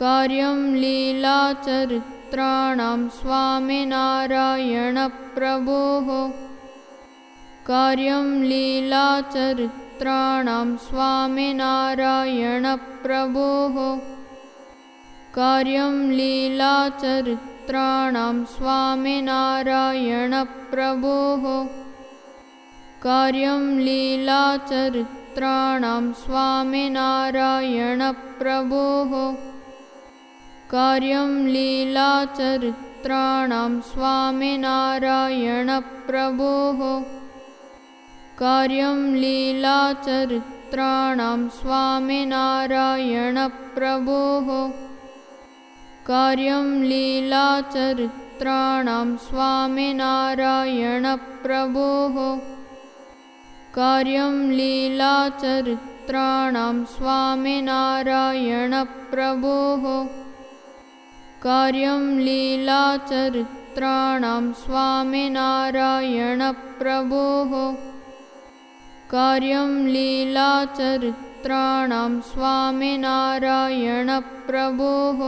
कार्यं लीलाचरित्राणां स्वामिनारायणप्रभोः कार्यं लीलाचरित्राणां स्वामिनारायणप्रभोः कार्यं लीलाचरित्राणां स्वामिनारायणप्रभोः कार्यं लीलाचरित्राणां स्वामिनारायणप्रभोः कार्यं लीलाचरित्राणां स्वामिनारायणप्रभोः कार्यं लीलाचरित्राणां स्वामिनारायणप्रभोः कार्यं लीलाचरित्राणां स्वामिनारायणप्रभोः कार्यं लीलाचरित्राणां स्वामिनारायणप्रभोः कार्यं लीलाचरित्राणां स्वामिनारायणप्रभोः कार्यं लीलाचरित्राणां स्वामिनारायणप्रभोः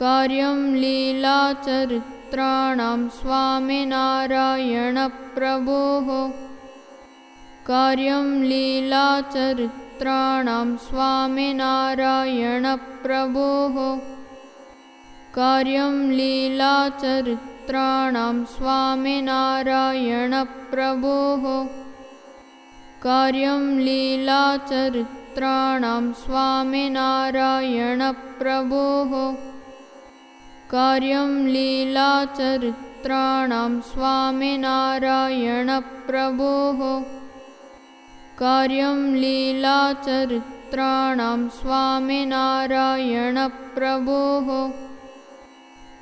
कार्यं लीलाचरित्राणां स्वामिनारायणप्रभोः कार्यं लीलाचरित्राणां स्वामिनारायणप्रभोः कार्यं लीलाचरित्राणां स्वामिनारायणप्रभोः कार्यं लीलाचरित्राणां स्वामिनारायणप्रभोः कार्यं लीलाचरित्राणां स्वामिनारायणप्रभोः कार्यं लीलाचरित्राणां स्वामिनारायणप्रभोः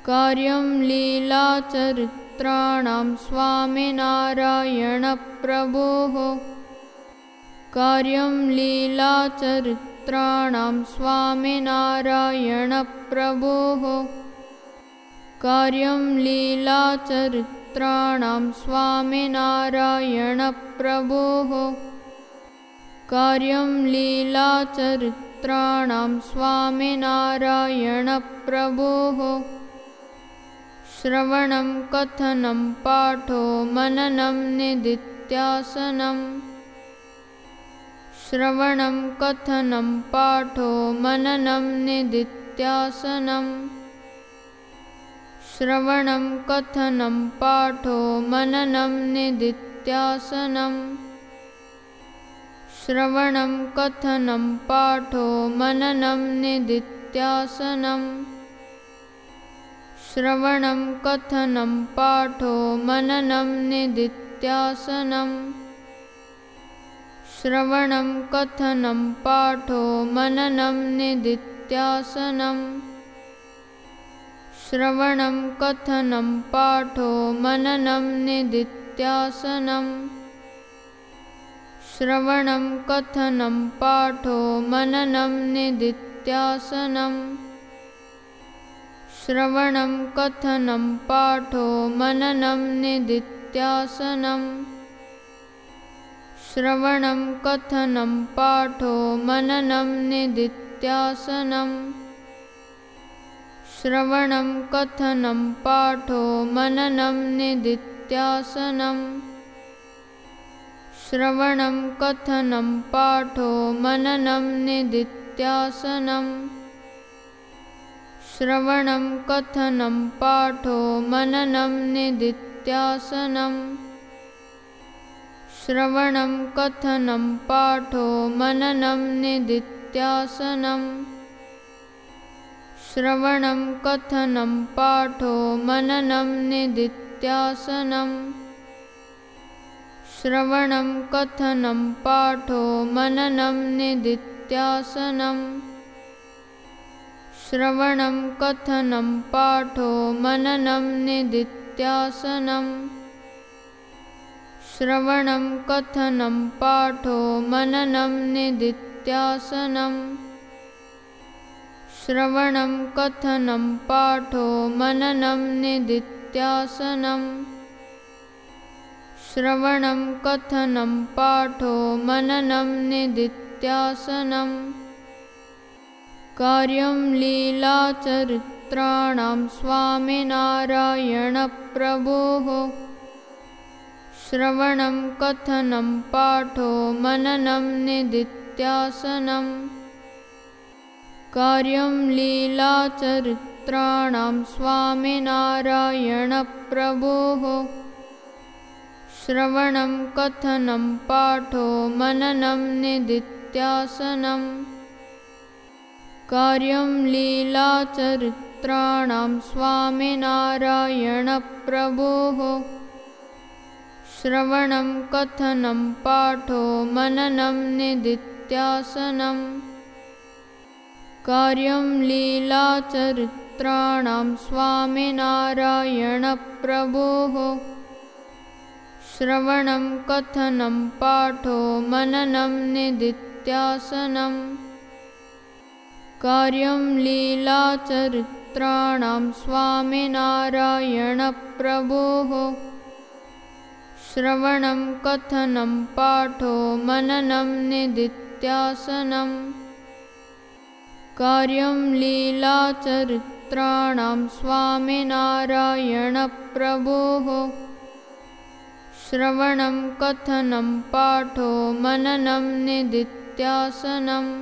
कार्यं लीलाचरित्राणां स्वामिनारायणप्रभोः। कार्यं लीलाचरित्राणां स्वामिनारायणप्रभोः। कार्यं लीलाचरित्राणां स्वामिनारायणप्रभोः। कार्यं लीलाचरित्राणां स्वामिनारायणप्रभोः श्रवणं कथनं पाठो मननं निदित्यासनम् श्रवणं कथनं पाठो मननं निदित्यासनम् श्रवणं कथनं पाठो मननं निदित्यासनम् श्रवणं कथनं पाठो मननं निदित्यासनम् श्रवणं कथनं पाठो मननं निदित्यासनम् श्रवणं कथनं पाठो मननं निदित्यासनम् श्रवणं कथनं पाठो मननं निदित्यासनम्। श्रवणं कथनं पाठो मननं निदित्यासनम्। श्रवणं कथनं पाठो मननं निदित्यासनम्। श्रवणं कथनं पाठो मननं निदित्यासनम् श्रवणं कथनं पाठो मननं निदित्यासनम् श्रवणं कथनं पाठो मननं निदित्यासनम् श्रवणं कथनं पाठो मननं निदित्यासनम् श्रवणं कथनं पाठो मननं निदित्यासनम् कार्यं लीलाचरित्राणां स्वामिनारायणप्रभोः। श्रवणं कथनं पाठो मननं निदित्यासनम् कार्यं लीलाचरित्राणां स्वामिनारायणप्रभोः। श्रवणं कथनं पाठो मननं निदित्यासनम् कार्यं लीलाचरित्राणां स्वामिनारायणप्रभोः श्रवणं कथनं पाठो मननं निदित्यासनम् कार्यं लीलाचरित्राणां स्वामिनारायणप्रभोः श्रवणं कथनं पाठो मननं निदित्यासनम् कार्यं लीलाचरित्राणां स्वामिनारायणप्रभोः श्रवणं कथनं पाठो मननं निदित्यासनम् कार्यं लीलाचरित्राणां स्वामिनारायणप्रभोः श्रवणं कथनं पाठो मननं निदित्यासनम्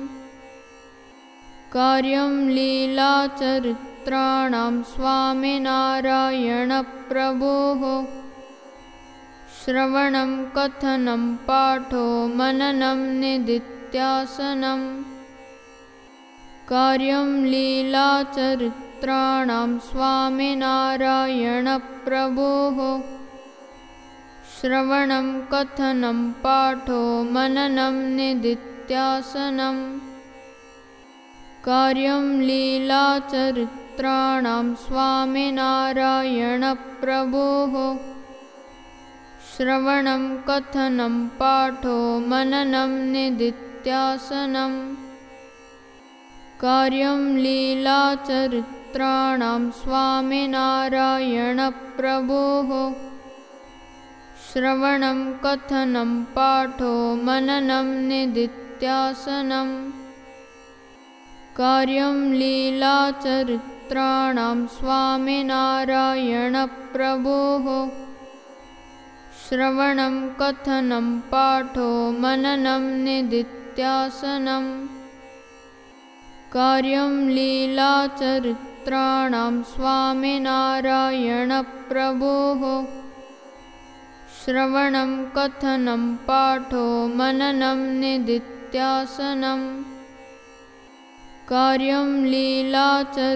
कार्यं लीलाचरित्राणां स्वामिनारायणप्रभोः। श्रवणं कथनं पाठो मननं निदित्यासनम् कार्यं लीलाचरित्राणां स्वामिनारायणप्रभोः। श्रवणं कथनं पाठो मननं निदित्यासनम् कार्यं लीलाचरित्राणां स्वामिनारायणप्रभोः। श्रवणं कथनं पाठो मननं निदित्यासनम् कार्यं लीलाचरित्राणां स्वामिनारायणप्रभोः। श्रवणं कथनं पाठो मननं निदित्यासनम् कार्यं लीलाचरित्राणां स्वामिनारायणप्रभोः। श्रवणं कथनं पाठो मननं कार्यं लीलाचरित्राणां स्वामिनारायणप्रभोः। श्रवणं कथनं पाठो मननं निदित्यासनम् कार्यं लीलाचरित्राणां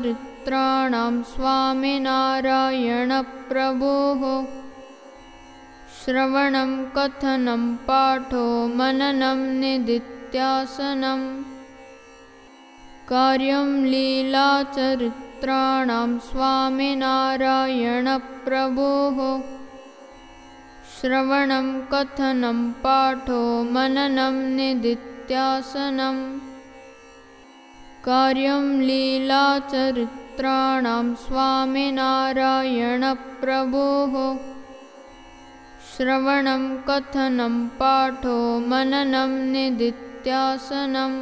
स्वामिनारायणप्रभोः श्रवणं कथनं पाठो मननं निदित्यासनम् कार्यं लीलाचरित्राणां स्वामिनारायणप्रभोः श्रवणं कथनं पाठो मननं निदित्यासनम् कार्यं लीलाचरित्राणां स्वामिनारायणप्रभोः श्रवणं कथनं पाठो मननं निदित्यासनम्